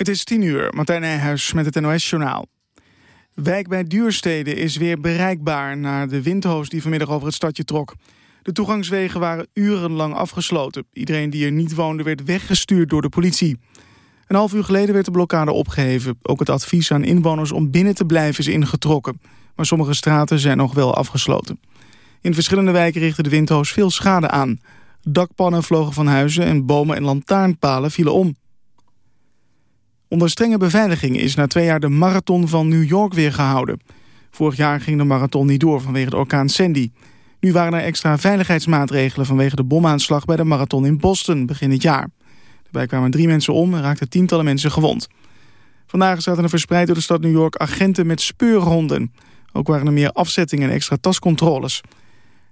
Het is tien uur, Martijn Nijhuis met het NOS-journaal. Wijk bij Duurstede is weer bereikbaar na de windhoos die vanmiddag over het stadje trok. De toegangswegen waren urenlang afgesloten. Iedereen die er niet woonde werd weggestuurd door de politie. Een half uur geleden werd de blokkade opgeheven. Ook het advies aan inwoners om binnen te blijven is ingetrokken. Maar sommige straten zijn nog wel afgesloten. In verschillende wijken richtte de windhoos veel schade aan. Dakpannen vlogen van huizen en bomen en lantaarnpalen vielen om. Onder strenge beveiliging is na twee jaar de marathon van New York weer gehouden. Vorig jaar ging de marathon niet door vanwege de orkaan Sandy. Nu waren er extra veiligheidsmaatregelen vanwege de bomaanslag bij de marathon in Boston begin het jaar. Daarbij kwamen drie mensen om en raakten tientallen mensen gewond. Vandaag zaten er verspreid door de stad New York agenten met speurhonden. Ook waren er meer afzettingen en extra tascontroles.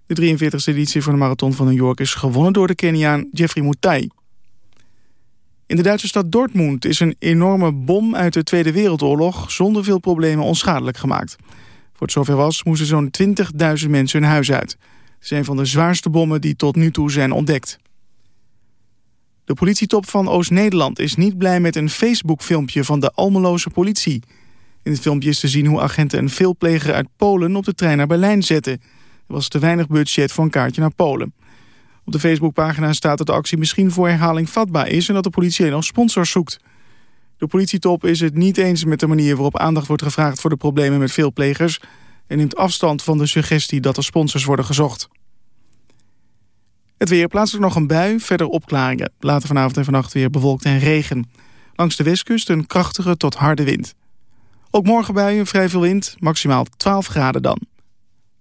De 43e editie van de marathon van New York is gewonnen door de Keniaan Jeffrey Mutai. In de Duitse stad Dortmund is een enorme bom uit de Tweede Wereldoorlog zonder veel problemen onschadelijk gemaakt. Voor het zover was, moesten zo'n 20.000 mensen hun huis uit. Het is een van de zwaarste bommen die tot nu toe zijn ontdekt. De politietop van Oost-Nederland is niet blij met een Facebook-filmpje van de Almeloze politie. In het filmpje is te zien hoe agenten een veelpleger uit Polen op de trein naar Berlijn zetten. Er was te weinig budget voor een kaartje naar Polen. Op de Facebookpagina staat dat de actie misschien voor herhaling vatbaar is... en dat de politie nog sponsors zoekt. De politietop is het niet eens met de manier waarop aandacht wordt gevraagd... voor de problemen met veel plegers... en neemt afstand van de suggestie dat er sponsors worden gezocht. Het weer plaatselijk nog een bui, verder opklaringen. Later vanavond en vannacht weer bewolkt en regen. Langs de westkust een krachtige tot harde wind. Ook morgen buien, vrij veel wind, maximaal 12 graden dan.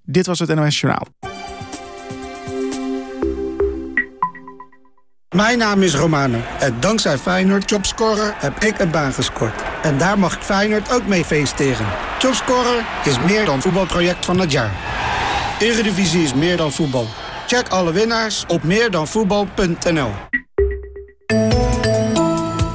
Dit was het NOS Journaal. Mijn naam is Romano en dankzij Feyenoord Jobscorer heb ik een baan gescoord. En daar mag ik Feyenoord ook mee feliciteren. Jobscorer is meer dan voetbalproject van het jaar. Eredivisie is meer dan voetbal. Check alle winnaars op meerdanvoetbal.nl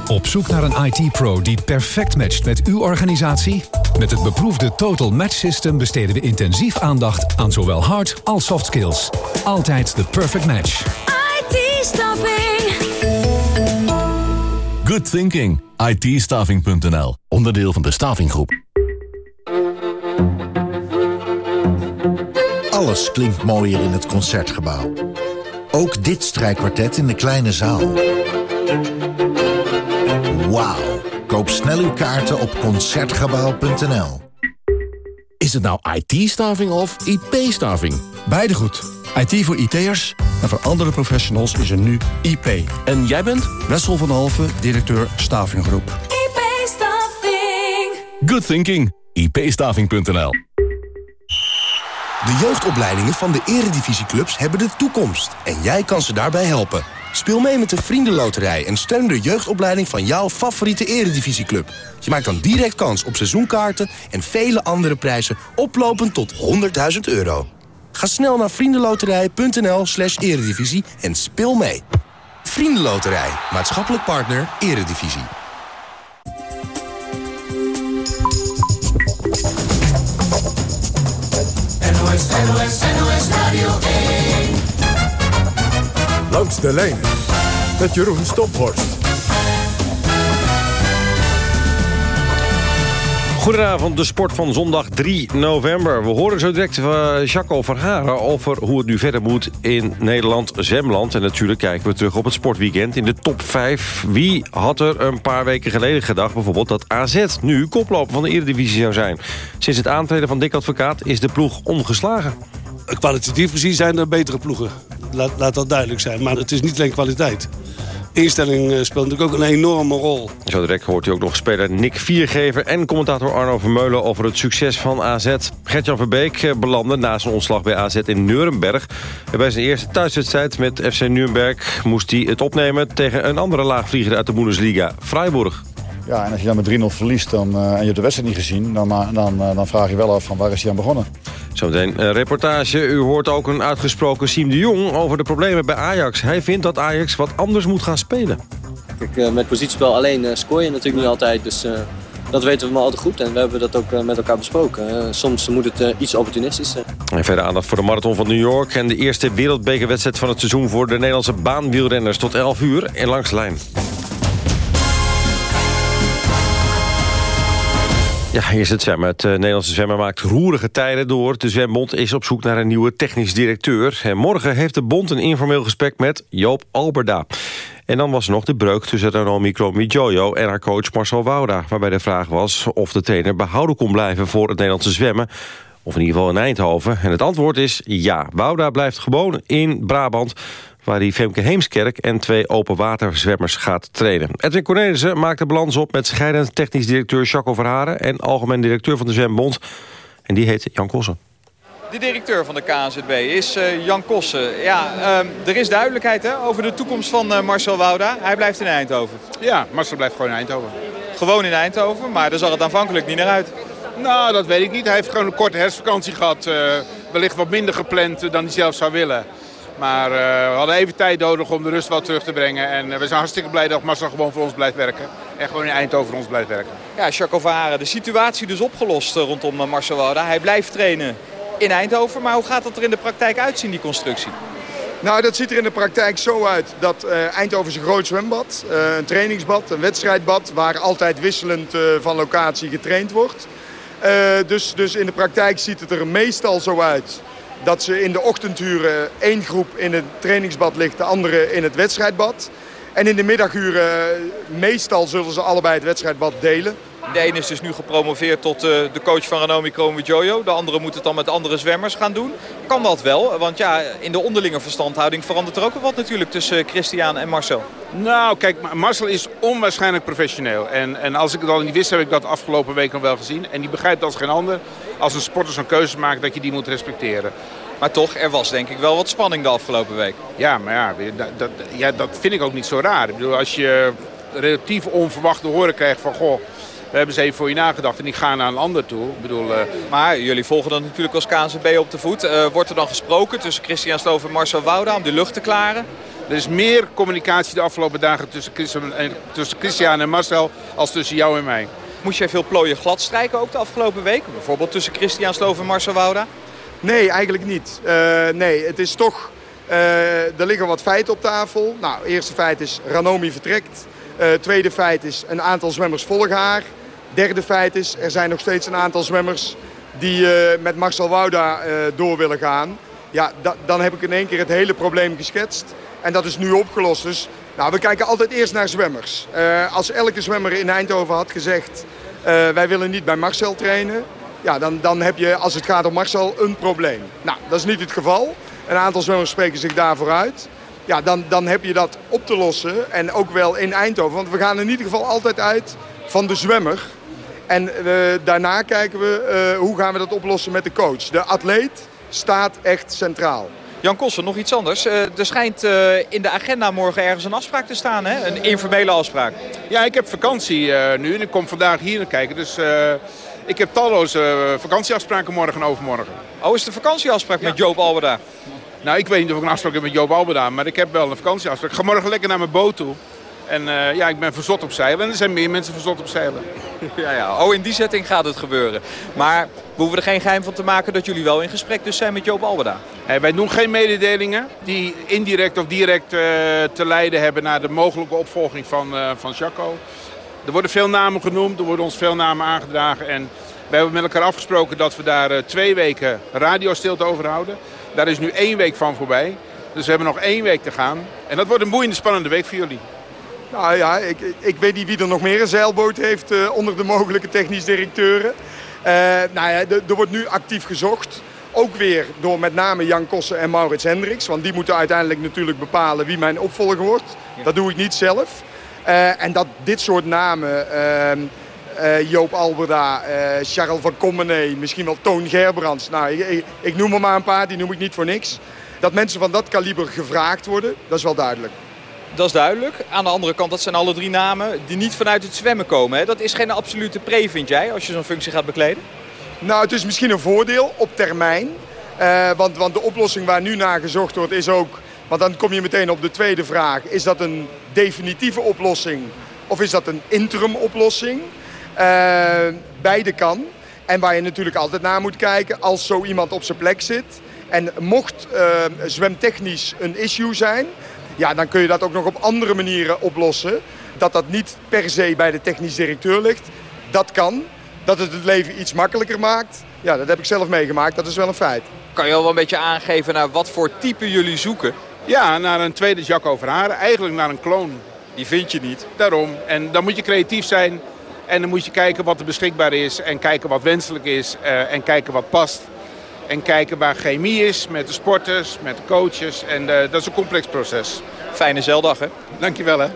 Op zoek naar een IT-pro die perfect matcht met uw organisatie? Met het beproefde Total Match System besteden we intensief aandacht aan zowel hard als soft skills. Altijd de perfect match. IT-staffing. Good thinking. it Onderdeel van de Stavinggroep. Alles klinkt mooier in het Concertgebouw. Ook dit strijkkwartet in de kleine zaal. Wauw. Koop snel uw kaarten op Concertgebouw.nl. Is het nou IT-staving of IP-staving? Beide goed. IT voor IT'ers en voor andere professionals is er nu IP. En jij bent? Wessel van Halve, directeur Stavinggroep. IP-staffing. Good thinking. ipstaving.nl De jeugdopleidingen van de eredivisieclubs hebben de toekomst. En jij kan ze daarbij helpen. Speel mee met de Vriendenloterij en steun de jeugdopleiding van jouw favoriete eredivisieclub. Je maakt dan direct kans op seizoenkaarten en vele andere prijzen oplopend tot 100.000 euro. Ga snel naar vriendenloterij.nl slash eredivisie en speel mee. Vriendenloterij, maatschappelijk partner, eredivisie. NOS, NOS, NOS Radio 1. Langs de lijn met Jeroen Stophorst. Goedenavond, de sport van zondag 3 november. We horen zo direct uh, Jaco van Haren over hoe het nu verder moet in Nederland-Zemland. En natuurlijk kijken we terug op het sportweekend in de top 5. Wie had er een paar weken geleden gedacht bijvoorbeeld dat AZ nu koploper van de Eredivisie zou zijn? Sinds het aantreden van Dick Advocaat is de ploeg ongeslagen. Kwalitatief gezien zijn er betere ploegen. Laat, laat dat duidelijk zijn. Maar het is niet alleen kwaliteit instelling eh, speelt natuurlijk ook een enorme rol. Zo direct hoort u ook nog speler Nick Viergever... en commentator Arno Vermeulen over het succes van AZ. Gertjan Verbeek eh, belandde na zijn ontslag bij AZ in Nuremberg. Bij zijn eerste thuiswedstrijd met FC Nuremberg... moest hij het opnemen tegen een andere laagvlieger uit de Bundesliga, Freiburg. Ja, en als je dan met 3-0 verliest dan, uh, en je hebt de wedstrijd niet gezien... dan, dan, dan vraag je wel af van waar is hij aan begonnen. Zometeen een reportage. U hoort ook een uitgesproken Siem de Jong over de problemen bij Ajax. Hij vindt dat Ajax wat anders moet gaan spelen. Kijk, met positiespel alleen scoor je natuurlijk niet altijd. Dus dat weten we maar altijd goed. En we hebben dat ook met elkaar besproken. soms moet het iets opportunistisch zijn. En verder aandacht voor de Marathon van New York... en de eerste wereldbekerwedstrijd van het seizoen... voor de Nederlandse baanwielrenners tot 11 uur en langs de lijn. Ja, hier is het zwemmen. Het uh, Nederlandse zwemmen maakt roerige tijden door. De Zwembond is op zoek naar een nieuwe technisch directeur. En morgen heeft de bond een informeel gesprek met Joop Alberda. En dan was er nog de breuk tussen Ranomi Kromowidjojo en haar coach Marcel Wouda... waarbij de vraag was of de trainer behouden kon blijven voor het Nederlandse zwemmen... of in ieder geval in Eindhoven. En het antwoord is ja. Wouda blijft gewoon in Brabant waar hij Femke Heemskerk en twee openwaterzwemmers gaat trainen. Edwin Cornelissen maakt de balans op met scheidend technisch directeur Jacco Verharen... en algemeen directeur van de Zwembond. En die heet Jan Kossen. De directeur van de KNZB is uh, Jan Kossen. Ja, uh, er is duidelijkheid hè, over de toekomst van uh, Marcel Wouda. Hij blijft in Eindhoven. Ja, Marcel blijft gewoon in Eindhoven. Gewoon in Eindhoven, maar daar zag het aanvankelijk niet naar uit. Nou, dat weet ik niet. Hij heeft gewoon een korte herfstvakantie gehad. Eh, wellicht wat minder gepland dan hij zelf zou willen. Maar uh, we hadden even tijd nodig om de rust wat terug te brengen. En uh, we zijn hartstikke blij dat Marcel gewoon voor ons blijft werken. En gewoon in Eindhoven voor ons blijft werken. Ja, Jacques Varen, de situatie dus opgelost uh, rondom Marcel Wouda. Hij blijft trainen in Eindhoven. Maar hoe gaat dat er in de praktijk uitzien, die constructie? Nou, dat ziet er in de praktijk zo uit dat Eindhoven is een groot zwembad. een trainingsbad, een wedstrijdbad. Waar altijd wisselend van locatie getraind wordt. dus, dus in de praktijk ziet het er meestal zo uit dat ze in de ochtenduren één groep in het trainingsbad ligt, de andere in het wedstrijdbad. En in de middaguren, meestal zullen ze allebei het wedstrijdbad delen. De ene is dus nu gepromoveerd tot uh, de coach van Ranomi Kromowidjojo. De andere moet het dan met andere zwemmers gaan doen. Kan dat wel? Want ja, in de onderlinge verstandhouding verandert er ook wel wat natuurlijk tussen Christian en Marcel. Nou, kijk, Marcel is onwaarschijnlijk professioneel. En, en als ik het al niet wist, heb ik dat afgelopen week nog wel gezien. En die begrijpt als geen ander, als een sporter zo'n keuze maakt, dat je die moet respecteren. Maar toch, er was denk ik wel wat spanning de afgelopen week. Ja, maar ja, dat, dat, ja, dat vind ik ook niet zo raar. Ik bedoel, als je relatief onverwachte horen krijgt van... goh, we hebben eens even voor je nagedacht en ik ga naar een ander toe. Ik bedoel, uh... Maar jullie volgen dan natuurlijk als KNZB op de voet. Uh, wordt er dan gesproken tussen Christian Stoof en Marcel Wouda om de lucht te klaren? Er is meer communicatie de afgelopen dagen tussen Christian, tussen Christian en Marcel als tussen jou en mij. Moest jij veel plooien glad strijken ook de afgelopen week? Bijvoorbeeld tussen Christian Stoof en Marcel Wouda? Nee, eigenlijk niet. Uh, nee, het is toch... Uh, er liggen wat feiten op tafel. Nou, eerste feit is Ranomi vertrekt. Uh, tweede feit is een aantal zwemmers volgen haar. Derde feit is er zijn nog steeds een aantal zwemmers die met Marcel Wouda door willen gaan. Ja, da dan heb ik in één keer het hele probleem geschetst. En dat is nu opgelost. Dus nou, we kijken altijd eerst naar zwemmers. als elke zwemmer in Eindhoven had gezegd... wij willen niet bij Marcel trainen ja, dan, dan heb je, als het gaat om Marcel, een probleem. Nou, dat is niet het geval. Een aantal zwemmers spreken zich daarvoor uit. Ja, dan, dan heb je dat op te lossen. En ook wel in Eindhoven. Want we gaan in ieder geval altijd uit van de zwemmer. En uh, daarna kijken we uh, hoe gaan we dat oplossen met de coach. De atleet staat echt centraal. Jan Kossen, nog iets anders. Uh, er schijnt in de agenda morgen ergens een afspraak te staan, hè? Een informele afspraak. Ja, ik heb vakantie nu en ik kom vandaag hier naar kijken. Dus ik heb talloze eh, vakantieafspraken morgen en overmorgen. Oh, is de vakantieafspraak ja. met Joop Alberda? Nou, ik weet niet of ik een afspraak heb met Joop Alberda, maar ik heb wel een vakantieafspraak. Ik ga morgen lekker naar mijn boot toe. En uh, ja, ik ben verzot op zeilen en er zijn meer mensen verzot op zeilen. ja, ja. Oh, in die setting gaat het gebeuren. Maar we hoeven er geen geheim van te maken dat jullie wel in gesprek dus zijn met Joop Alberda. Hey, wij doen geen mededelingen die indirect of direct uh, te leiden hebben naar de mogelijke opvolging van, uh, van Jacco. Er worden veel namen genoemd, er worden ons veel namen aangedragen. En we hebben met elkaar afgesproken dat we daar twee weken radiostilte over houden. Daar is nu één week van voorbij. Dus we hebben nog één week te gaan. En dat wordt een boeiende, spannende week voor jullie. Nou ja, ik, ik weet niet wie er nog meer een zeilboot heeft uh, onder de mogelijke technisch directeuren. Uh, nou ja, er wordt nu actief gezocht. Ook weer door met name Jan Kossen en Maurits Hendricks. Want die moeten uiteindelijk natuurlijk bepalen wie mijn opvolger wordt. Ja. Dat doe ik niet zelf. Uh, en dat dit soort namen, uh, Joop Alberda, Charles van Commenee, misschien wel Toon Gerbrands. Nou, ik, ik, ik, noem er maar een paar, die noem ik niet voor niks. Dat mensen van dat kaliber gevraagd worden, dat is wel duidelijk. Dat is duidelijk. Aan de andere kant, dat zijn alle drie namen die niet vanuit het zwemmen komen. Hè? Dat is geen absolute pre, vind jij, als je zo'n functie gaat bekleden? Nou, het is misschien een voordeel op termijn. want, want de oplossing waar nu naar gezocht wordt is ook want dan kom je meteen op de tweede vraag. Is dat een definitieve oplossing of is dat een interim oplossing? Uh, beide kan. En waar je natuurlijk altijd naar moet kijken als zo iemand op zijn plek zit. En mocht uh, zwemtechnisch een issue zijn, ja, dan kun je dat ook nog op andere manieren oplossen. Dat dat niet per se bij de technisch directeur ligt, dat kan. dat het het leven iets makkelijker maakt. Ja, dat heb ik zelf meegemaakt. Dat is wel een feit. Kan je al wel een beetje aangeven naar wat voor type jullie zoeken? Ja, naar een tweede Jacco Verharen. Eigenlijk naar een kloon. Die vind je niet. Daarom. En dan moet je creatief zijn. En dan moet je kijken wat er beschikbaar is. En kijken wat wenselijk is. Uh, en kijken wat past. En kijken waar chemie is met de sporters, met de coaches. En uh, dat is een complex proces. Fijne zeildag, hè? Dankjewel, hè.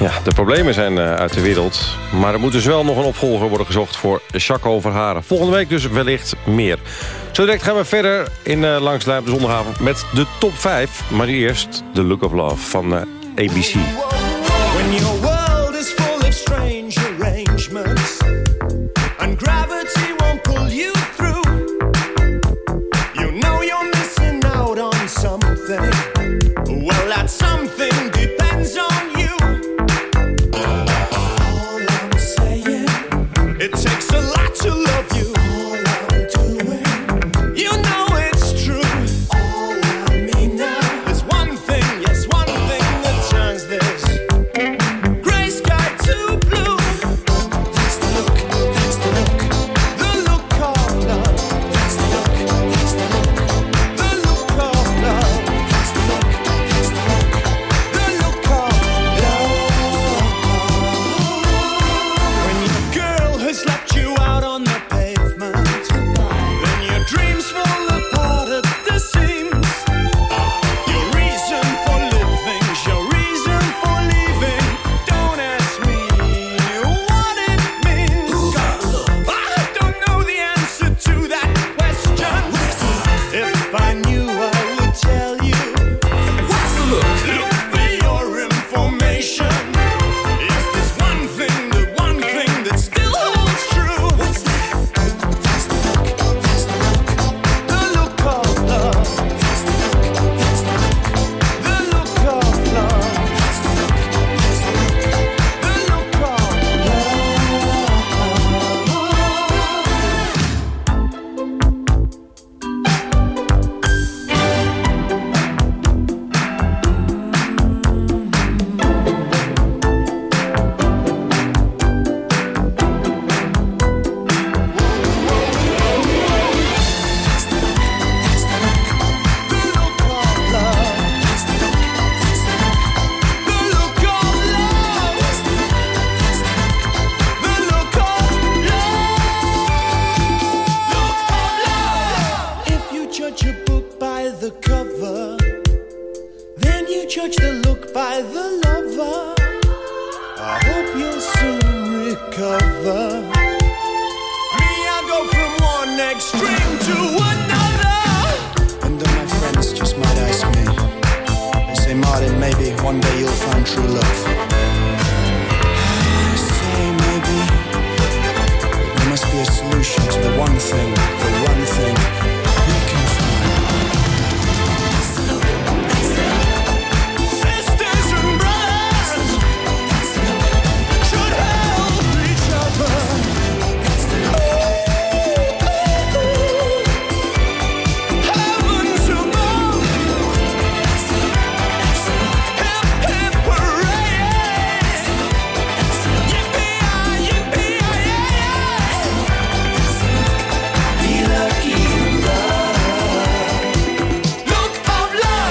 Ja, de problemen zijn uh, uit de wereld. Maar er moet dus wel nog een opvolger worden gezocht voor Jacco Verharen. Volgende week dus wellicht meer. Zo direct gaan we verder in uh, Langs de Zondagavond met de top 5. Maar nu eerst The Look of Love van uh, ABC.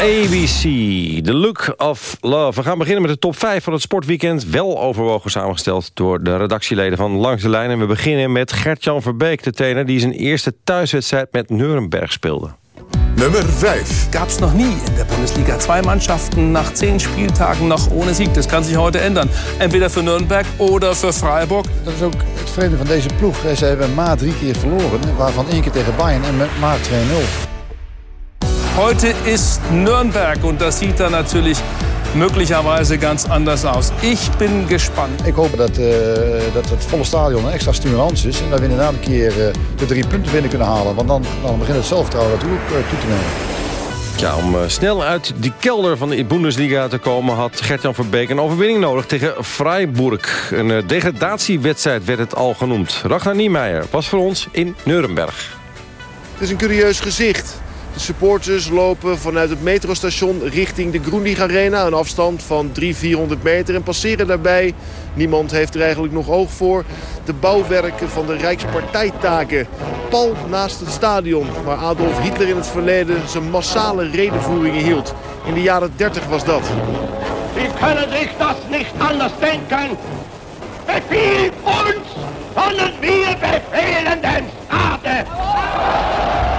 ABC, The Look of Love. We gaan beginnen met de top 5 van het sportweekend. Wel overwogen samengesteld door de redactieleden van Langs de Lijn. En we beginnen met Gert-Jan Verbeek, de trainer... die zijn eerste thuiswedstrijd met Nuremberg speelde. Nummer 5. Gab es noch nie in der Bundesliga. Zwei Mannschaften nach zehn Spieltagen noch ohne Sieg. Das kann sich heute ändern. Entweder für Nürnberg oder für Freiburg. Dat is ook het vreemde van deze ploeg. Ze hebben maar drie keer verloren. Waarvan één keer tegen Bayern en met maar 2-0. Heute ist Nürnberg und das sieht dann natürlich möglicherweise ganz anders aus. Ich bin gespannt. Ik hoop dat, eh, dat het volle stadion een extra stimulans is. En dat we inderdaad een keer eh, de drie punten binnen kunnen halen. Want dan, dan begint het zelfvertrouwen natuurlijk eh, toe te nemen. Ja, om snel uit die kelder van de Bundesliga te komen... had Gert-Jan Verbeek een overwinning nodig tegen Freiburg. Een eh, degradatiewedstrijd werd het al genoemd. Ragnar Niemeyer was voor ons in Nuremberg. Het is een curieus gezicht. De supporters lopen vanuit het metrostation richting de Groendig Arena. Een afstand van 300, 400 meter en passeren daarbij, niemand heeft er eigenlijk nog oog voor, de bouwwerken van de Rijkspartijtaken. Pal naast het stadion waar Adolf Hitler in het verleden zijn massale redenvoeringen hield. In de jaren 30 was dat. Sie können sich das nicht anders denken. Befehl uns, sondern wir befehlen den.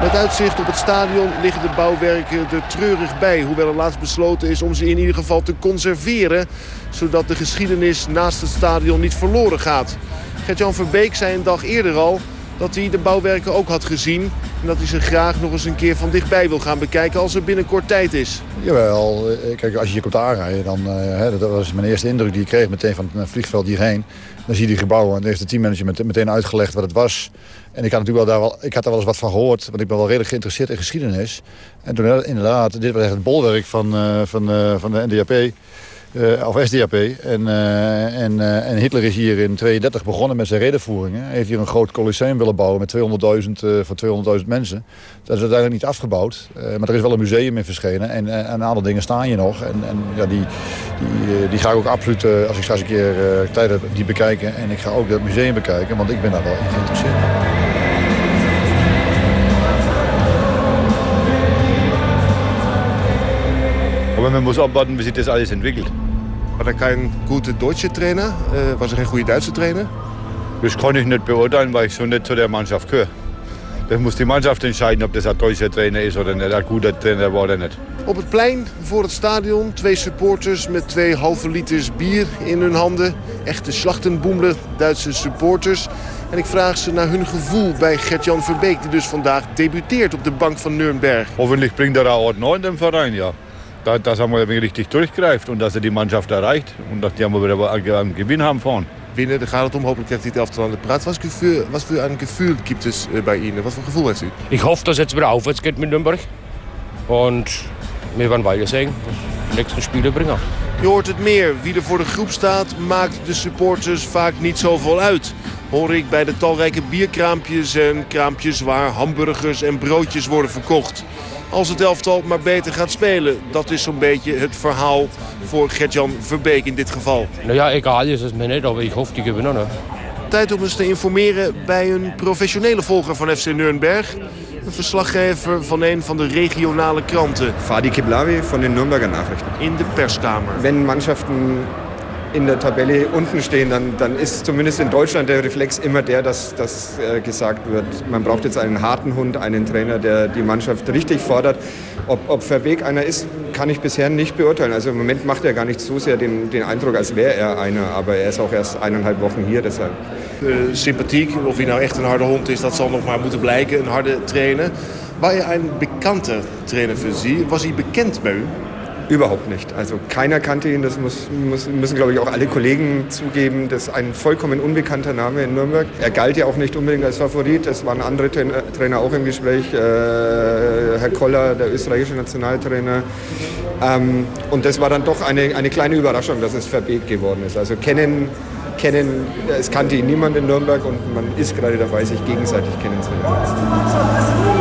Met uitzicht op het stadion liggen de bouwwerken er treurig bij. Hoewel er laatst besloten is om ze in ieder geval te conserveren. Zodat de geschiedenis naast het stadion niet verloren gaat. Gert-Jan Verbeek zei een dag eerder al dat hij de bouwwerken ook had gezien. En dat hij ze graag nog eens een keer van dichtbij wil gaan bekijken als er binnenkort tijd is. Jawel, eh, kijk, als je hier komt aanrijden, dan, hè, dat was mijn eerste indruk die ik kreeg meteen van het vliegveld hierheen. Dan zie je die gebouwen en dan heeft de teammanager meteen uitgelegd wat het was. En ik had natuurlijk wel daar wel, ik had daar wel eens wat van gehoord, want ik ben wel redelijk geïnteresseerd in geschiedenis. En toen inderdaad, dit was echt het bolwerk van, van, van de NDAP. Uh, of SDAP. En, uh, en, uh, en Hitler is hier in 32 begonnen met zijn redenvoeringen. Hij heeft hier een groot colosseum willen bouwen met 200.000 voor 200.000 mensen. Dat is uiteindelijk niet afgebouwd. maar er is wel een museum in verschenen. En, en een aantal dingen staan hier nog. En, en ja, die, die, die ga ik ook absoluut, als ik straks een keer tijd heb, die bekijken. En ik ga ook dat museum bekijken, want ik ben daar wel in geïnteresseerd. Aber man muss abwarten, wie sich das alles entwickelt. War er kein guter deutscher Trainer? Äh, was er geen goede Duitse Trainer? Das kann ich nicht beurteilen, weil ich so nicht zu der Mannschaft gehöre. Das muss die Mannschaft entscheiden, ob das ein deutscher Trainer oder nicht. Ein guter Trainer er nicht. Op het plein voor het stadion twee supporters met twee halve liters bier in hun handen. Echte slachtenboemler, Duitse supporters. En ik vraag ze naar hun gevoel bij Gert-Jan Verbeek... die dus vandaag debuteert op de bank van Nürnberg. Hoffentlich bringt er auch Ordnung in den Verein, ja. Dass er mal richtig durchgreift und dass er die Mannschaft erreicht. Und dass die mal wieder einen Gewinn haben vorne. Winnen, daar gaat het om. Hopelijk krijgt hij het elftal aan de praat. Was für, was für ein Gefühl gibt es bei Ihnen? Was für ein Gefühl hat Sie? Ich hoffe, dass es jetzt wieder aufwärts geht mit Nürnberg. Und wir werden weiter sehen, de nächsten Spiele brengen. Je hoort het meer. Wie er voor de groep staat, maakt de supporters vaak niet zoveel uit. Hoor ik bij de talrijke bierkraampjes en kraampjes waar hamburgers en broodjes worden verkocht. Als het elftal maar beter gaat spelen. Dat is zo'n beetje het verhaal voor Gertjan Verbeek in dit geval. Nou ja, egal is het me niet, maar ik hoop die gewinnen. Hè. Tijd om eens te informeren bij een professionele volger van FC Nürnberg. Een verslaggever van een van de regionale kranten. Fadi Kiblavi van de Nürnberger Nachrichten. In de perskamer. Wenn Mannschaften in der Tabelle unten stehen, dann, dann ist zumindest in Deutschland der Reflex immer der, dass, dass äh, gesagt wird, man braucht jetzt einen harten Hund, einen Trainer, der die Mannschaft richtig fordert. Ob, ob Verbeek einer ist, kann ich bisher nicht beurteilen. Also im Moment macht er gar nicht so sehr den, den Eindruck, als wäre er einer. Aber er ist auch erst eineinhalb Wochen hier, deshalb. Uh, sympathiek, of hij nou echt een harde hond is, dat zal nog maar moeten blijken. Een harde trainer. War er een bekante Trainer für Sie? Was hij bekend bij u? Überhaupt nicht. Also keiner kannte ihn, das muss, muss, müssen, glaube ich, auch alle Kollegen zugeben. Das ist ein vollkommen unbekannter Name in Nürnberg. Er galt ja auch nicht unbedingt als Favorit. Es waren andere Trainer auch im Gespräch. Äh, Herr Koller, der österreichische Nationaltrainer. Ähm, und das war dann doch eine, eine kleine Überraschung, dass es Verbeek geworden ist. Also kennen, kennen, es kannte ihn niemand in Nürnberg und man ist gerade dabei, sich gegenseitig kennenzulernen.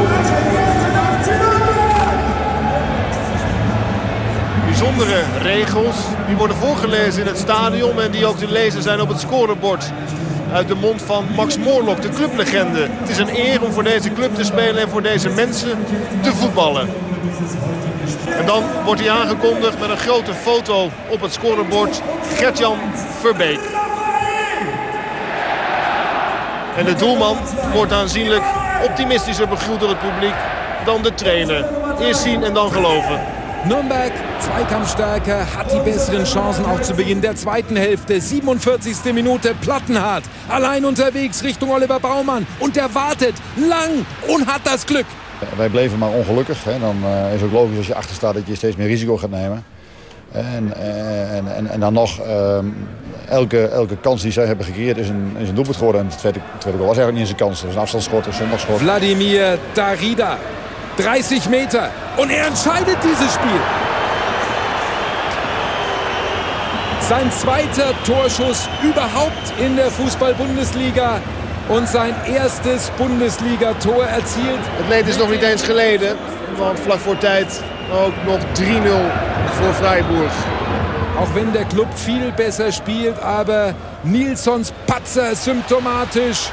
Bijzondere regels. Die worden voorgelezen in het stadion en die ook te lezen zijn op het scorebord. Uit de mond van Max Moorlok, de clublegende. Het is een eer om voor deze club te spelen en voor deze mensen te voetballen. En dan wordt hij aangekondigd met een grote foto op het scorebord. Gertjan Verbeek. En de doelman wordt aanzienlijk optimistischer begroet door het publiek dan de trainer. Eerst zien en dan geloven. Nürnberg, Zweikampfstärke, hat die besseren Chancen auch zu Beginn der zweiten Hälfte. 47. Minute, Plattenhardt, allein unterwegs Richtung Oliver Baumann. Und er wartet lang und hat das Glück. Wij bleven maar ongelukkig. Hè. Dan uh, is ook logisch als je achter staat dat je steeds meer risico gaat nemen. En, en, en, en dan nog, uh, elke, elke kans die zij hebben gecreëerd is een, is een doelpunt geworden. En het tweede, tweede goal was eigenlijk niet eens een kans. Het was een afstandsschot, een zondagschot. Vladimir Darida 30 Meter. Und er entscheidet dieses Spiel. Sein zweiter Torschuss überhaupt in der Fußball-Bundesliga. und sein erstes Bundesliga-Tor erzielt. Het leed is nog niet eens geleden, want vlak voor tijd ook nog 3-0 voor Freiburg. Auch wenn der Club viel besser spielt, aber Nilsons Patzer symptomatisch.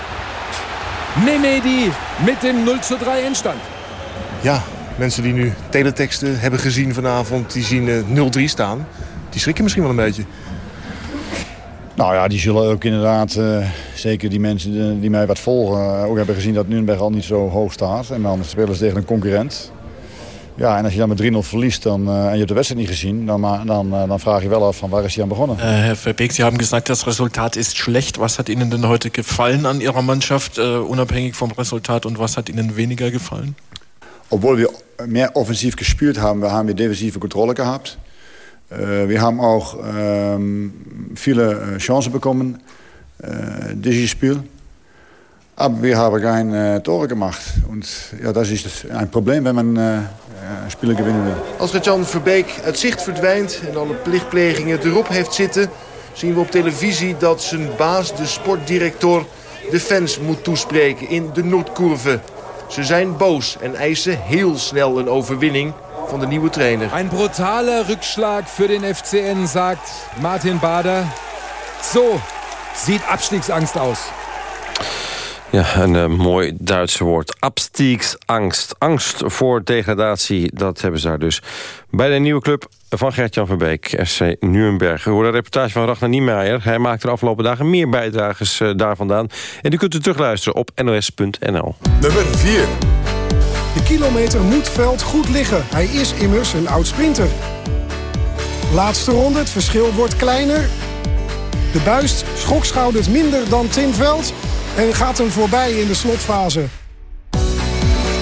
Nemedi mit dem 0 zu 3 Endstand. Ja, mensen die nu teleteksten hebben gezien vanavond, die zien eh, 0-3 staan. Die schrikken misschien wel een beetje. Nou ja, die zullen ook inderdaad, eh, zeker die mensen eh, die mij wat volgen... eh, ook hebben gezien dat Nürnberg al niet zo hoog staat. En dan spelen ze tegen een concurrent. Ja, en als je dan met 3-0 verliest dan, eh, en je hebt de wedstrijd niet gezien... dan, ma- dan, eh, dan vraag je wel af van waar is hij aan begonnen. Herr Verbeek, Sie haben gesagt, das Resultat ist schlecht. Was hat Ihnen denn heute gefallen an Ihrer Mannschaft, unabhängig vom Resultat? Und was hat Ihnen weniger gefallen? Obwohl wir mehr offensiv gespielt haben, haben wir defensive Kontrolle gehabt. Äh, wir haben auch ähm, viele äh, Chancen bekommen, äh, dieses Spiel. Aber wir haben keine Tore gemacht. Und ja, das ist ein Problem, wenn man äh, Spiele gewinnen. Als Gert-Jan Verbeek uit zicht verdwijnt en alle plichtplegingen erop heeft zitten... zien we op televisie dat zijn baas, de sportdirecteur, de fans moet toespreken in de Noordkurve. Ze zijn boos en eisen heel snel een overwinning van de nieuwe trainer. Ein brutaler Rückschlag für den FCN, sagt Martin Bader. So sieht Abstiegsangst aus. Ja, een eh, mooi Duitse woord. Abstiegsangst. Angst voor degradatie, dat hebben ze daar dus. Bij de nieuwe club van Gert-Jan Verbeek, SC Nuremberg. We horen een reportage van Ragnar Niemeyer. Hij maakt er afgelopen dagen meer bijdrages eh, daar vandaan. En u kunt u terugluisteren op nos.nl. Nummer 4. De kilometer moet Veld goed liggen. Hij is immers een oud sprinter. Laatste ronde, het verschil wordt kleiner. De buist schokschoudert minder dan Tim Veld en gaat hem voorbij in de slotfase.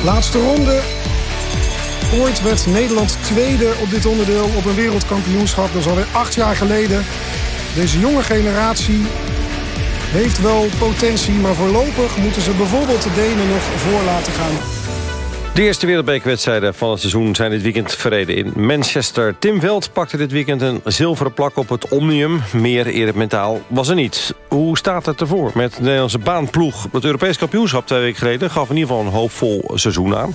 Laatste ronde. Ooit werd Nederland tweede op dit onderdeel op een wereldkampioenschap. Dat is alweer acht jaar geleden. Deze jonge generatie heeft wel potentie, maar voorlopig moeten ze bijvoorbeeld de Denen nog voor laten gaan. De eerste wereldbekerwedstrijden van het seizoen zijn dit weekend verreden in Manchester. Tim Veld pakte dit weekend een zilveren plak op het Omnium. Meer eer mentaal was er niet. Hoe staat het ervoor met de Nederlandse baanploeg? Het Europees kampioenschap twee weken geleden gaf in ieder geval een hoopvol seizoen aan.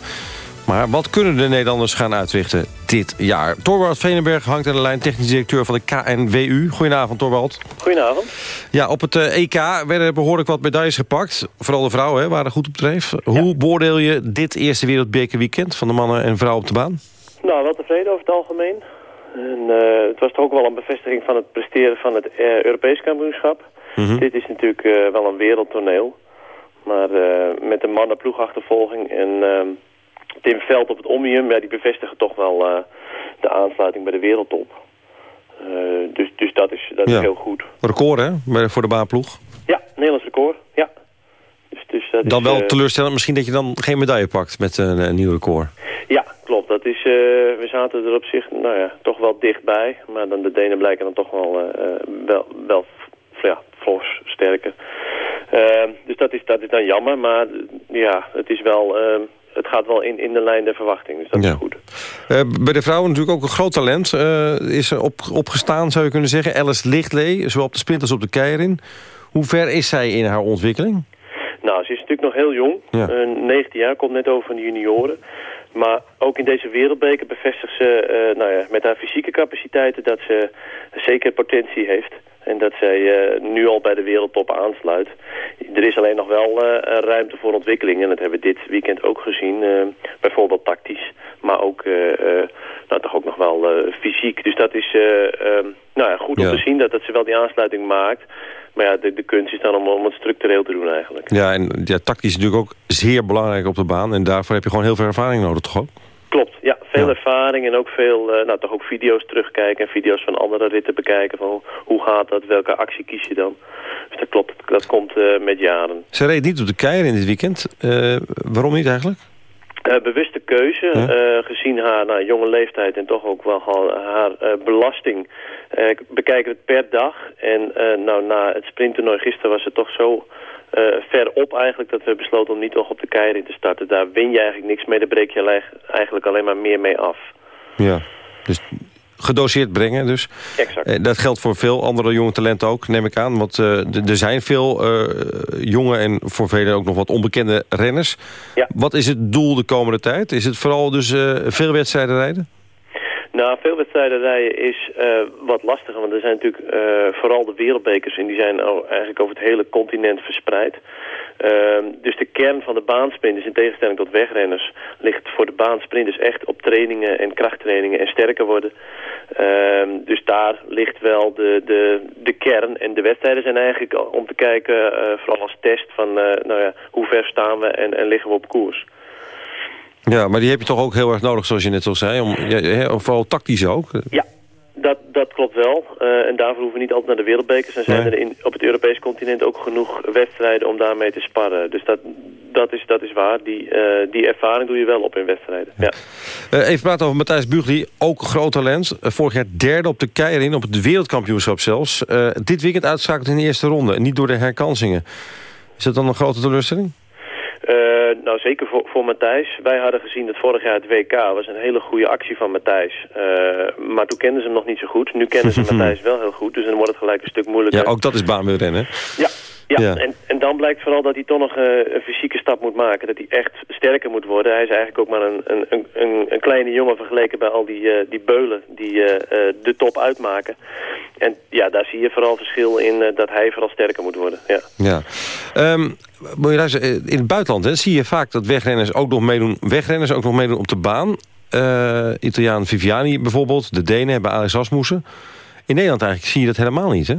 Maar wat kunnen de Nederlanders gaan uitrichten dit jaar? Torwald Veenenberg hangt aan de lijn, technisch directeur van de KNWU. Goedenavond, Torwald. Goedenavond. Ja, op het eh, EK werden behoorlijk wat medailles gepakt. Vooral de vrouwen hè, waren goed op dreef. Hoe beoordeel je dit eerste wereldbekerweekend van de mannen en vrouwen op de baan? Nou, wel tevreden over het algemeen. En, eh, het was toch ook wel een bevestiging van het presteren van het eh, Europees kampioenschap. Dit is natuurlijk wel een wereldtoneel. Maar met de mannenploegachtervolging en ehm, Tim Veld op het Omnium... Ja, die bevestigen toch wel eh, de aansluiting bij de wereldtop. Eh, dus, dus dat is, dat Ja. is heel goed. Record hè, voor de baanploeg. Ja, Nederlands record. Ja. Dus, dus dat Dan is, wel eh, teleurstellend misschien dat je dan geen medaille pakt met een, een nieuw record. Ja, klopt. Dat is, we zaten er op zich nou ja, toch wel dichtbij. Maar dan de Denen blijken dan toch wel, wel, wel ja, fors sterker. Dus dat is, dat is dan jammer. Maar ja, het, is wel, het gaat wel in, in de lijn der verwachting. Dus dat Ja. is goed. Eh, bij de vrouwen natuurlijk ook een groot talent. eh, is er op, opgestaan, zou je kunnen zeggen. Alice Lichtley, zowel op de sprint als op de keirin. Hoe ver is zij in haar ontwikkeling? Nou, ze is natuurlijk nog heel jong. Ja. Eh, 19 jaar, komt net over van de junioren. Maar ook in deze wereldbeker bevestigt ze nou ja, met haar fysieke capaciteiten dat ze zeker potentie heeft. En dat zij eh, nu al bij de wereldtop aansluit. Er is alleen nog wel eh, ruimte voor ontwikkeling. En dat hebben we dit weekend ook gezien. eh, bijvoorbeeld tactisch. Maar ook, nou, toch ook nog wel fysiek. Dus dat is eh, ehm, nou ja, goed om Ja. te zien dat, dat ze wel die aansluiting maakt. Maar ja, de, de kunst is dan om, om het structureel te doen eigenlijk. Ja, en ja, tactisch is natuurlijk ook zeer belangrijk op de baan. En daarvoor heb je gewoon heel veel ervaring nodig, toch ook? Ja. Veel ervaring en ook veel, eh, nou toch ook video's terugkijken en video's van andere ritten bekijken. Van hoe gaat dat, welke actie kies je dan. Dus dat klopt, dat komt eh, met jaren. Ze reed niet op de keirin dit weekend. Eh, waarom niet eigenlijk? Bewuste keuze, gezien haar nou, jonge leeftijd en toch ook wel haar, belasting. Eh, ik bekijk het per dag. En nou, na het sprinttoernooi gisteren was het toch zo eh, ver op eigenlijk... dat we besloten om niet nog op de keirin te starten. Daar win je eigenlijk niks mee, daar breek je eigenlijk alleen maar meer mee af. Ja, dus gedoseerd brengen dus. Exact. Eh, dat geldt voor veel andere jonge talenten ook, neem ik aan. Want eh, er zijn veel jonge en voor velen ook nog wat onbekende renners. Ja. Wat is het doel de komende tijd? Is het vooral dus veel wedstrijden rijden? Nou, veel wedstrijden rijden is eh, wat lastiger, want er zijn natuurlijk eh, vooral de wereldbekers en die zijn eigenlijk over het hele continent verspreid. Ehm, dus de kern van de baansprinters, in tegenstelling tot wegrenners, ligt voor de baansprinters echt op trainingen en krachttrainingen en sterker worden. Ehm, dus daar ligt wel de, de, de kern. En de wedstrijden zijn eigenlijk om te kijken, eh, vooral als test van nou ja, hoe ver staan we en, en liggen we op koers. Ja, maar die heb je toch ook heel erg nodig, zoals je net al zei. Om, ja, vooral tactisch ook. Ja, dat, dat klopt wel. Eh, en daarvoor hoeven we niet altijd naar de wereldbekers. En zijn Nee. er in, op het Europees continent ook genoeg wedstrijden om daarmee te sparren. Dus dat, dat, is, dat is waar. Die, eh, die ervaring doe je wel op in wedstrijden. Ja. Eh, even praten over Matthijs Bugli, ook groot talent. Vorig jaar derde op de Keirin, op het wereldkampioenschap zelfs. Dit weekend uitschakeld in de eerste ronde. Niet door de herkansingen. Is dat dan een grote teleurstelling? Eh, nou, zeker voor, voor Matthijs. Wij hadden gezien dat vorig jaar het WK was een hele goede actie van Matthijs. Eh, maar toen kenden ze hem nog niet zo goed. Nu kennen ze Matthijs wel heel goed. Dus dan wordt het gelijk een stuk moeilijker. Ja, ook dat is baanwielrennen. Ja, ja. Ja. En, en dan blijkt vooral dat hij toch nog eh, een fysieke stap moet maken. Dat hij echt sterker moet worden. Hij is eigenlijk ook maar een, een, een, een, een kleine jongen vergeleken bij al die, eh, die beulen die eh, de top uitmaken. En ja, daar zie je vooral verschil in dat hij vooral sterker moet worden. Ja. Ja. Ehm, moet je luisteren, in het buitenland hè, zie je vaak dat wegrenners ook nog meedoen, wegrenners ook nog meedoen op de baan. Italiaan Viviani bijvoorbeeld, de Denen hebben Alex Asmussen. In Nederland eigenlijk zie je dat helemaal niet, hè?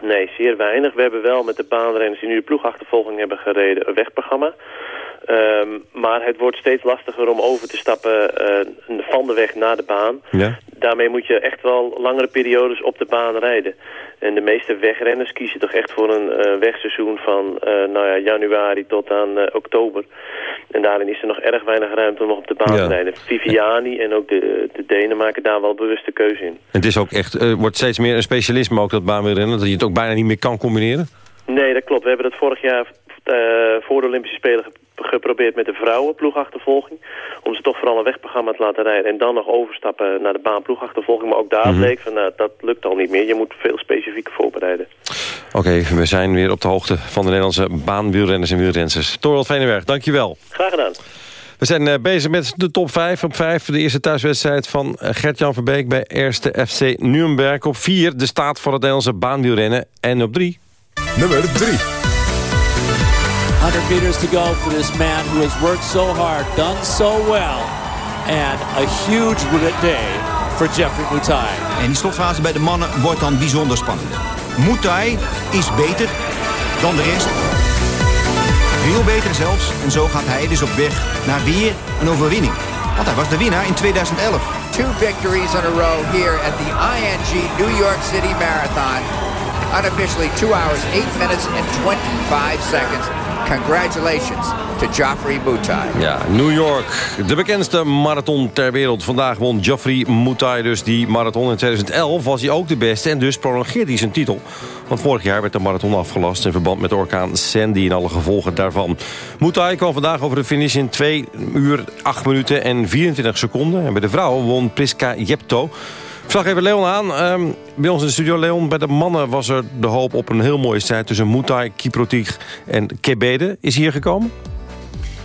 Nee, zeer weinig. We hebben wel met de baanrenners die nu de ploegachtervolging hebben gereden een wegprogramma. Ehm, maar het wordt steeds lastiger om over te stappen eh, van de weg naar de baan. Ja. Daarmee moet je echt wel langere periodes op de baan rijden. En de meeste wegrenners kiezen toch echt voor een eh, wegseizoen van eh, nou ja, januari tot aan oktober. En daarin is er nog erg weinig ruimte om nog op de baan Ja. te rijden. Viviani en ook de, de Denen maken daar wel bewuste keuze in. Het is ook echt, wordt steeds meer een specialisme ook dat baanwielrennen. Dat je het ook bijna niet meer kan combineren. Nee, dat klopt. We hebben dat vorig jaar voor de Olympische Spelen geprobeerd met de vrouwenploegachtervolging. Om ze toch vooral een wegprogramma te laten rijden. En dan nog overstappen naar de baanploegachtervolging. Maar ook daar Mhm. bleek van, nou, dat lukt al niet meer. Je moet veel specifieker voorbereiden. Oké, we zijn weer op de hoogte van de Nederlandse baanwielrenners en wielrensters. Torwald Veenenberg, dankjewel. Graag gedaan. We zijn eh, bezig met de top 5 op 5. De eerste thuiswedstrijd van eh, Gert-Jan Verbeek bij Eerste FC Nuremberg. Op 4 de staat voor het Nederlandse baanwielrennen. En op 3 Nummer 3. 100 meters to go for this man who has worked so hard, done so well. And a huge day for Jeffrey Mutai. En die slotfase bij de mannen wordt dan bijzonder spannend. Mutai is beter dan de rest. Veel beter zelfs. En zo gaat hij dus op weg naar weer een overwinning. Want hij was de winnaar in 2011. Two victories in a row here at the ING New York City Marathon. Unofficially 2 hours, 8 minutes and 25 seconds. Congratulations to Joffrey Mutai. Ja, New York, de bekendste marathon ter wereld. Vandaag won Geoffrey Mutai dus die marathon. In 2011 was hij ook de beste en dus prolongeerde hij zijn titel. Want vorig jaar werd de marathon afgelast... in verband met orkaan Sandy en alle gevolgen daarvan. Mutai kwam vandaag over de finish in 2 uur, 8 minuten en 24 seconden. En bij de vrouwen won Priska Jepto... Verslaggever Leon aan. Ehm, bij ons in de studio, Leon. Bij de mannen was er de hoop op een heel mooie strijd... tussen Mutai, Kiprotig en Kebede. Is hier gekomen?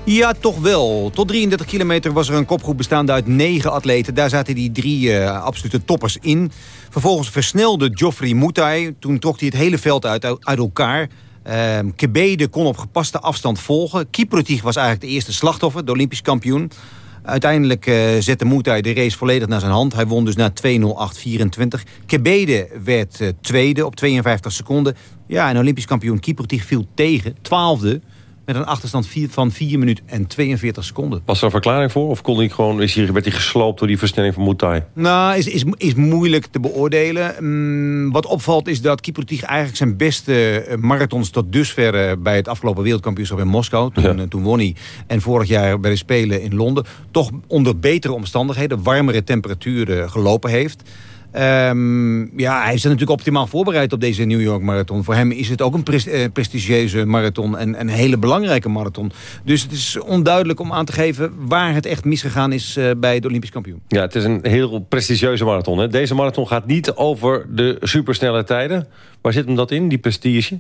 Ja, toch wel. Tot 33 kilometer was er een kopgroep bestaande uit negen atleten. Daar zaten die drie eh, absolute toppers in. Vervolgens versnelde Geoffrey Mutai. Toen trok hij het hele veld uit, uit elkaar. Ehm Kebede kon op gepaste afstand volgen. Kiprotig was eigenlijk de eerste slachtoffer, de Olympisch kampioen. Uiteindelijk eh, zette Mutai de race volledig naar zijn hand. Hij won dus na 2.08.24. Kebede werd eh, tweede op 52 seconden. Ja, en Olympisch kampioen Kiprotig viel tegen, twaalfde... met een achterstand van 4 minuten en 42 seconden. Was er een verklaring voor? Of kon hij gewoon, is hij, werd hij gesloopt door die versnelling van Mutai? Nou, is, is, is moeilijk te beoordelen. Mm, wat opvalt is dat Kiprotich eigenlijk zijn beste eh, marathons tot dusver eh, bij het afgelopen wereldkampioenschap in Moskou. Toen, eh, toen won hij. En vorig jaar bij de Spelen in Londen. Toch onder betere omstandigheden, warmere temperaturen gelopen heeft. Ehm, ja, hij is er natuurlijk optimaal voorbereid op deze New York Marathon. Voor hem is het ook een eh, prestigieuze marathon en een hele belangrijke marathon. Dus het is onduidelijk om aan te geven waar het echt misgegaan is eh, bij de Olympisch kampioen. Ja, het is een heel prestigieuze marathon. Hè? Deze marathon gaat niet over de supersnelle tijden. Waar zit hem dat in, die prestige?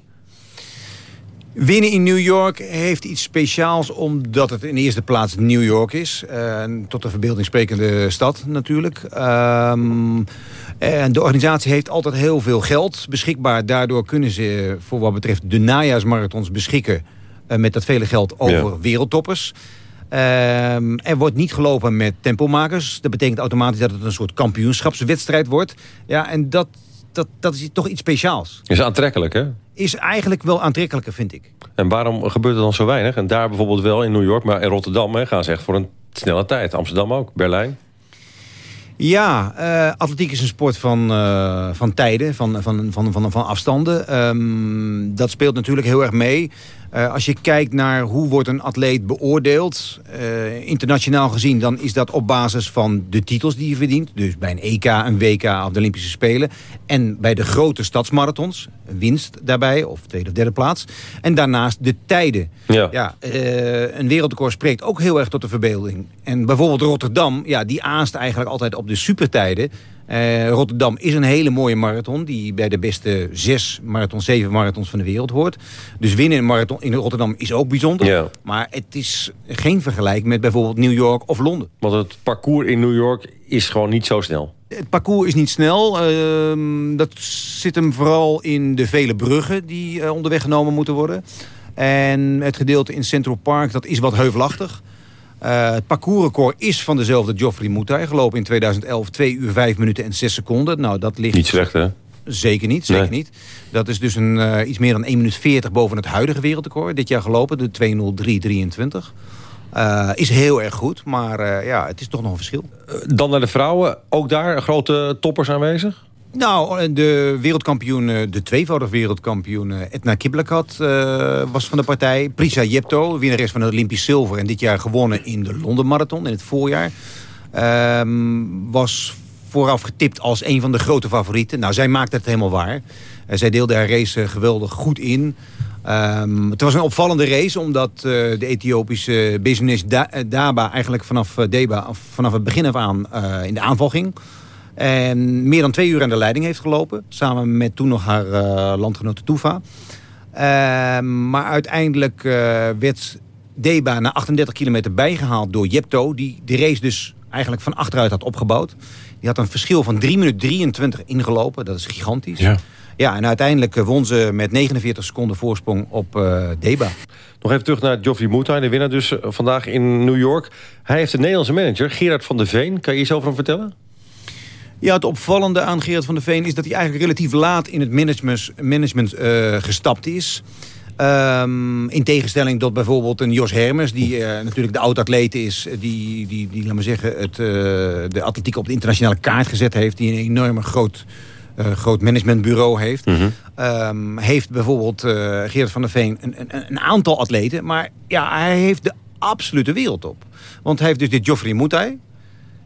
Winnen in New York heeft iets speciaals omdat het in de eerste plaats New York is. Eh, tot de verbeelding sprekende stad natuurlijk. Ehm, en de organisatie heeft altijd heel veel geld beschikbaar. Daardoor kunnen ze voor wat betreft de najaarsmarathons beschikken... eh, met dat vele geld over Ja. wereldtoppers. Ehm, er wordt niet gelopen met tempomakers. Dat betekent automatisch dat het een soort kampioenschapswedstrijd wordt. Ja, en dat, dat, dat is toch iets speciaals. Is aantrekkelijk, hè? Is eigenlijk wel aantrekkelijker, vind ik. En waarom gebeurt er dan zo weinig? En daar bijvoorbeeld wel in New York, maar in Rotterdam hè, gaan ze echt voor een snelle tijd. Amsterdam ook, Berlijn. Ja, eh, atletiek is een sport van, eh, van tijden, van, van, van, van, van afstanden. Ehm, dat speelt natuurlijk heel erg mee. Eh, als je kijkt naar hoe wordt een atleet beoordeeld, eh, internationaal gezien... dan is dat op basis van de titels die je verdient. Dus bij een EK, een WK of de Olympische Spelen. En bij de grote stadsmarathons, winst daarbij, of tweede of derde plaats. En daarnaast de tijden. Ja. Ja, eh, een wereldrecord spreekt ook heel erg tot de verbeelding. En bijvoorbeeld Rotterdam, ja, die aast eigenlijk altijd op de supertijden. Eh, Rotterdam is een hele mooie marathon... die bij de beste zes marathons, zeven marathons van de wereld hoort. Dus winnen in, marathon in Rotterdam is ook bijzonder. Ja. Maar het is geen vergelijk met bijvoorbeeld New York of Londen. Want het parcours in New York is gewoon niet zo snel. Het parcours is niet snel. Ehm, dat zit hem vooral in de vele bruggen die eh, onderweg genomen moeten worden. En het gedeelte in Central Park, dat is wat heuvelachtig. Eh, het parcoursrecord is van dezelfde Geoffrey Mutai. Gelopen in 2011 2 uur 5 minuten en 6 seconden. Nou, dat ligt... Niet slecht, hè? Zeker niet, zeker Nee. niet. Dat is dus een, eh, iets meer dan 1 minuut 40 boven het huidige wereldrecord. Dit jaar gelopen, de 2.03.23. Eh is heel erg goed, maar ja, het is toch nog een verschil. Dan naar de vrouwen. Ook daar grote toppers aanwezig? Nou, de wereldkampioen, eh, de tweevoudig wereldkampioen eh, Etna Kiblakat eh, was van de partij. Prisa Jepto, winnares van het Olympisch zilver en dit jaar gewonnen in de Londen Marathon in het voorjaar. Ehm, was vooraf getipt als een van de grote favorieten. Nou, zij maakte het helemaal waar. Eh, zij deelde haar race eh, geweldig goed in. Ehm, het was een opvallende race, omdat eh, de Ethiopische business Da- eh, Daba eigenlijk vanaf, eh, Deba, af- vanaf het begin af aan eh, in de aanval ging. En meer dan twee uur aan de leiding heeft gelopen. Samen met toen nog haar eh, landgenote Toefa. Ehm, maar uiteindelijk eh, werd Deba na 38 kilometer bijgehaald door Jepto. Die de race dus eigenlijk van achteruit had opgebouwd. Die had een verschil van 3 minuten 23 ingelopen. Dat is gigantisch. Ja. Ja, en uiteindelijk eh, won ze met 49 seconden voorsprong op Deba. Nog even terug naar Geoffrey Mutai, de winnaar dus vandaag in New York. Hij heeft een Nederlandse manager, Gerard van der Veen. Kan je iets over hem vertellen? Ja, het opvallende aan Gerard van der Veen is dat hij eigenlijk relatief laat in het management, management eh, gestapt is. Ehm, in tegenstelling tot bijvoorbeeld een Jos Hermers, die eh, natuurlijk de oud-atleet is, eh, die, die, die, laat maar zeggen, het, de atletiek op de internationale kaart gezet heeft, die een enorme groot, groot managementbureau heeft. Ehm, heeft bijvoorbeeld Gerard van der Veen een, een, een aantal atleten, maar ja, hij heeft de absolute wereldtop. Want hij heeft dus dit Geoffrey Mutai,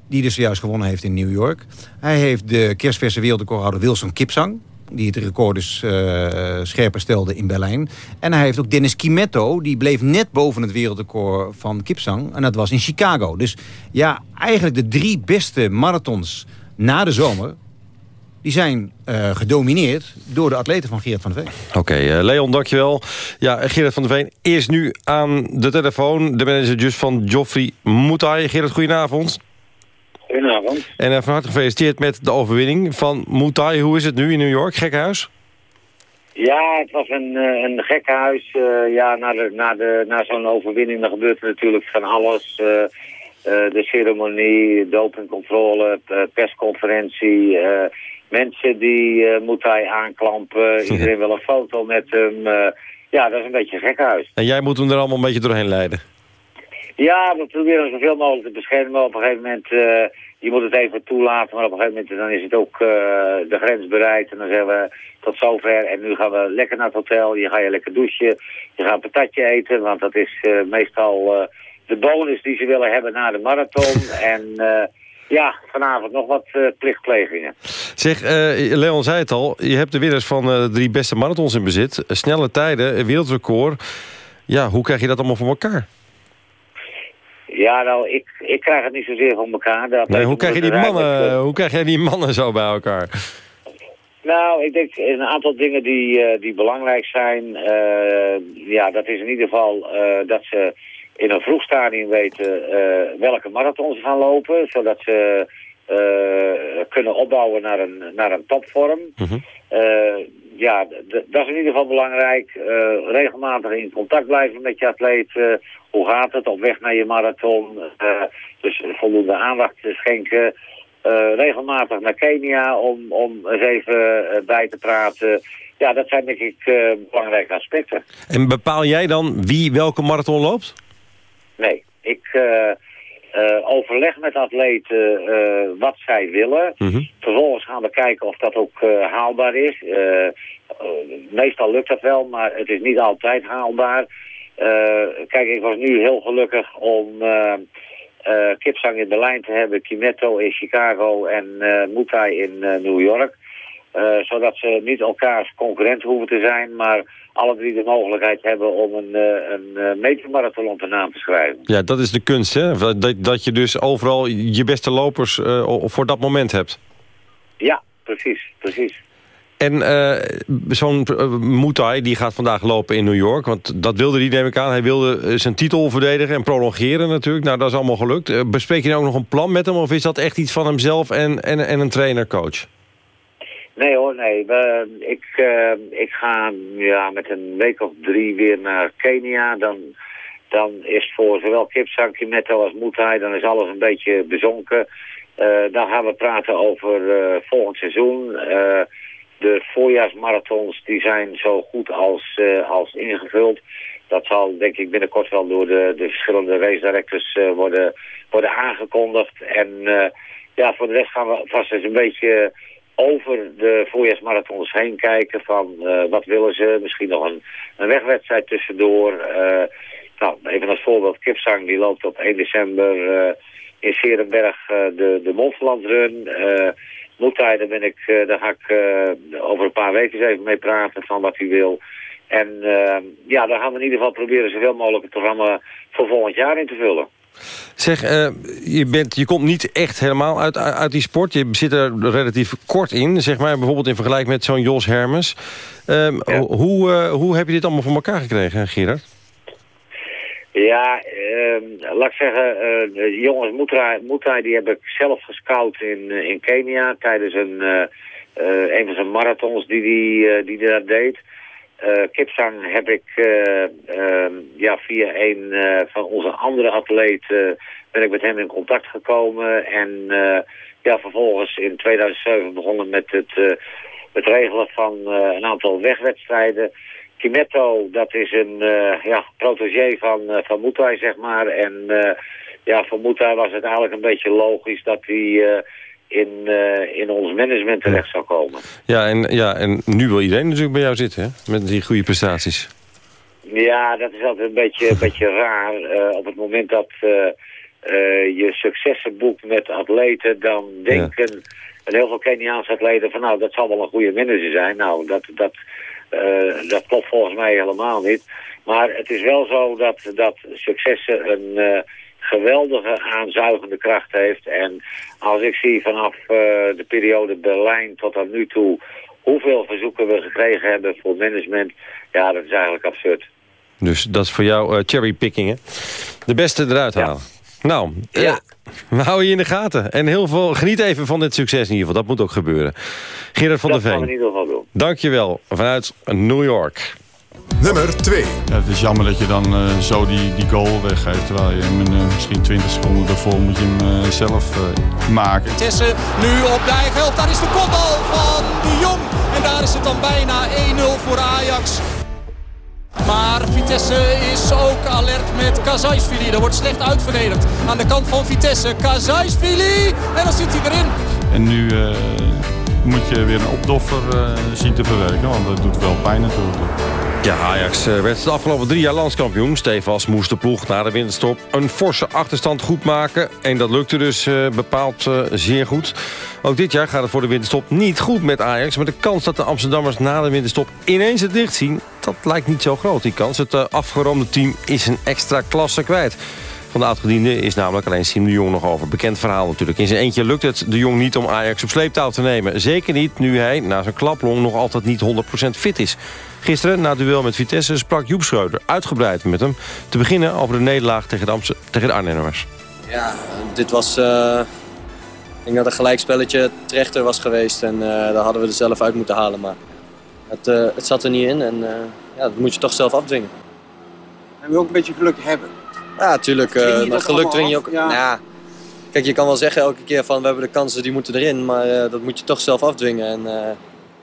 die dus juist gewonnen heeft in New York. Hij heeft de kerstverse wereldrecordhouder Wilson Kipsang... die het record dus eh, scherper stelde in Berlijn. En hij heeft ook Dennis Kimetto... die bleef net boven het wereldrecord van Kipsang. En dat was in Chicago. Dus ja, eigenlijk de drie beste marathons na de zomer... die zijn eh, gedomineerd door de atleten van Gerard van der Veen. Oké, eh, Leon, dankjewel. Ja, Gerard van der Veen is nu aan de telefoon. De manager dus van Geoffrey Mutai. Gerard, goedenavond. Goedenavond. En eh, van harte gefeliciteerd met de overwinning van Mutai. Hoe is het nu in New York? Gekkenhuis? Ja, het was een, eh, een gekkenhuis. eh ja, na, de, na, de, na zo'n overwinning dan gebeurt er natuurlijk van alles. de ceremonie, dopingcontrole, persconferentie. mensen die eh Mutai aanklampen. Iedereen wil een foto met hem. ja, dat is een beetje een gekkenhuis. En jij moet hem er allemaal een beetje doorheen leiden. Ja, we proberen zoveel mogelijk te beschermen. Op een gegeven moment, eh, je moet het even toelaten, maar op een gegeven moment dan is het ook eh, de grens bereikt. En dan zeggen we tot zover en nu gaan we lekker naar het hotel. Je gaat je lekker douchen, je gaat een patatje eten, want dat is eh, meestal de bonus die ze willen hebben na de marathon. en ja, vanavond nog wat eh, plichtplegingen. Zeg, Leon zei het al, je hebt de winnaars van de drie beste marathons in bezit. Snelle tijden, wereldrecord. Ja, hoe krijg je dat allemaal voor elkaar? Ja, nou, ik, ik krijg het niet zozeer van elkaar. Dat Nee, hoe, krijg je die mannen, hoe krijg jij die mannen zo bij elkaar? Nou, ik denk een aantal dingen die, eh, die belangrijk zijn. Eh, ja, dat is in ieder geval eh, dat ze in een vroeg stadium weten welke marathon ze gaan lopen. Zodat ze kunnen opbouwen naar een, naar een topvorm. Eh, ja, dat is in ieder geval belangrijk. Regelmatig in contact blijven met je atleet. Hoe gaat het op weg naar je marathon? Eh, dus voldoende aandacht schenken. Eh, regelmatig naar Kenia om, om eens even eh, bij te praten. Ja, dat zijn denk ik belangrijke aspecten. En bepaal jij dan wie welke marathon loopt? Nee, ik overleg met atleten eh, wat zij willen. Vervolgens gaan we kijken of dat ook haalbaar is. Meestal lukt dat wel, maar het is niet altijd haalbaar. Eh, kijk, ik was nu heel gelukkig om eh eh, Kipsang in Berlijn te hebben, Kimetto in Chicago en eh Mutai in New York. Zodat ze niet elkaars concurrent hoeven te zijn, maar alle drie de mogelijkheid hebben om een, een metermarathon op de naam te schrijven. Ja, dat is de kunst, hè? Dat, dat je dus overal je beste lopers voor dat moment hebt. Ja, precies, precies. En eh, zo'n uh, Mutai, die gaat vandaag lopen in New York. Want dat wilde hij, neem ik aan. Hij wilde eh, zijn titel verdedigen en prolongeren natuurlijk. Nou, dat is allemaal gelukt. Eh, bespreek je nou ook nog een plan met hem? Of is dat echt iets van hemzelf en, en, en een trainer-coach? Nee hoor, nee. Ik, eh, ik ga ja, met een week of drie weer naar Kenia. Dan, dan is voor zowel Kipsang, Kimetto als Mutai, dan is alles een beetje bezonken. Eh, dan gaan we praten over eh, volgend seizoen. De voorjaarsmarathons die zijn zo goed als, eh, als ingevuld. Dat zal denk ik binnenkort wel door de, de verschillende race directors eh, worden, worden aangekondigd. En eh, ja, voor de rest gaan we vast eens een beetje over de voorjaarsmarathons heen kijken van wat willen ze. Misschien nog een, een wegwedstrijd tussendoor. Nou, even als voorbeeld Kipsang, die loopt op 1 december in Serenberg de, de. Eh Moetai, daar, ben ik, eh, daar ga ik eh, over een paar weken eens even mee praten van wat hij wil. En eh, ja, daar gaan we in ieder geval proberen zoveel mogelijk het programma voor volgend jaar in te vullen. Zeg, je, bent, je komt niet echt helemaal uit, uit die sport. Je zit er relatief kort in. Zeg maar bijvoorbeeld in vergelijking met zo'n Jos Hermes. Ehm, hoe, hoe heb je dit allemaal voor elkaar gekregen, Gerard? Ja, ehm, laat ik zeggen, eh, de jongens Mutai, die heb ik zelf gescout in, eh, in Kenia tijdens een, eh, een van zijn marathons die die, die daar deed. Kipsang heb ik eh, ehm, ja, via een van onze andere atleten ben ik met hem in contact gekomen. En ja, vervolgens in 2007 begonnen met het, het regelen van een aantal wegwedstrijden. Kimetto, dat is een eh, ja, protégé van, uh, van Mutai, zeg maar. En uh, ja, voor Mutai was het eigenlijk een beetje logisch dat hij uh, in, uh, in ons management terecht zou komen. Ja en, ja, en nu wil iedereen natuurlijk bij jou zitten, hè? Met die goede prestaties. Ja, dat is altijd een beetje, een beetje raar. Uh, op het moment dat uh, je successen boekt met atleten, dan denken ja. heel veel Keniaanse atleten van nou, dat zal wel een goede manager zijn. Nou, dat... dat uh, dat klopt volgens mij helemaal niet. Maar het is wel zo dat, dat successen een uh, geweldige aanzuigende kracht heeft. En als ik zie vanaf uh, de periode Berlijn tot aan nu toe... hoeveel verzoeken we gekregen hebben voor management... ja, dat is eigenlijk absurd. Dus dat is voor jou cherrypicking, hè? De beste eruit ja. Nou, ja. we houden je in de gaten. En heel veel, geniet even van dit succes in ieder geval. Dat moet ook gebeuren. Gerard van der Veen. Dat in ieder geval doen. Dankjewel, vanuit New York. Nummer 2. Ja, het is jammer dat je dan uh, zo die, die goal weggeeft. Terwijl je hem uh, misschien 20 seconden daarvoor moet je hem uh, zelf maken. Vitesse nu op de eigen helft. Daar is de kopbal van de Jong. En daar is het dan bijna 1-0 voor Ajax. Maar Vitesse is ook alert met Kazajsvili. Er wordt slecht uitverdedigd aan de kant van Vitesse. Kazajsvili en dan zit hij erin. En nu moet je weer een opdoffer eh, zien te verwerken. Want dat doet wel pijn natuurlijk. Ja, Ajax eh, werd de afgelopen drie jaar landskampioen. Stefans moest de ploeg na de winterstop een forse achterstand goed maken. En dat lukte dus eh, bepaald eh, zeer goed. Ook dit jaar gaat het voor de winterstop niet goed met Ajax. Maar de kans dat de Amsterdammers na de winterstop ineens het licht zien... dat lijkt niet zo groot, die kans. Het eh, afgeroomde team is een extra klasse kwijt. Van de oudgediende is namelijk alleen Siem de Jong nog over. Bekend verhaal natuurlijk. In zijn eentje lukt het de Jong niet om Ajax op sleeptouw te nemen. Zeker niet nu hij na zijn klaplong nog altijd niet 100% fit is. Gisteren, na het duel met Vitesse, sprak Joep Schreuder uitgebreid met hem... te beginnen over de nederlaag tegen de, Amst- tegen de Arnhemmers. Ja, dit was... eh, ik denk dat een gelijkspelletje terechter was geweest en eh daar hadden we er zelf uit moeten halen. Maar het, eh, het zat er niet in en eh, ja, dat moet je toch zelf afdwingen. En we ook een beetje geluk hebben. Ja, natuurlijk. Je eh maar geluk dwing je ook. Ja. Nou ja, kijk, je kan wel zeggen elke keer van we hebben de kansen, die moeten erin. Maar eh, dat moet je toch zelf afdwingen. En eh,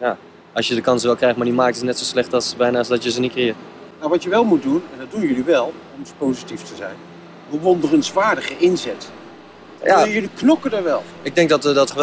ja, als je de kansen wel krijgt, maar niet maakt, is het net zo slecht als bijna als dat je ze niet creëert. Nou, wat je wel moet doen, en dat doen jullie wel, om positief te zijn. Bewonderenswaardige inzet. Ja. Jullie knokken er wel. Ik denk dat we dat geweldig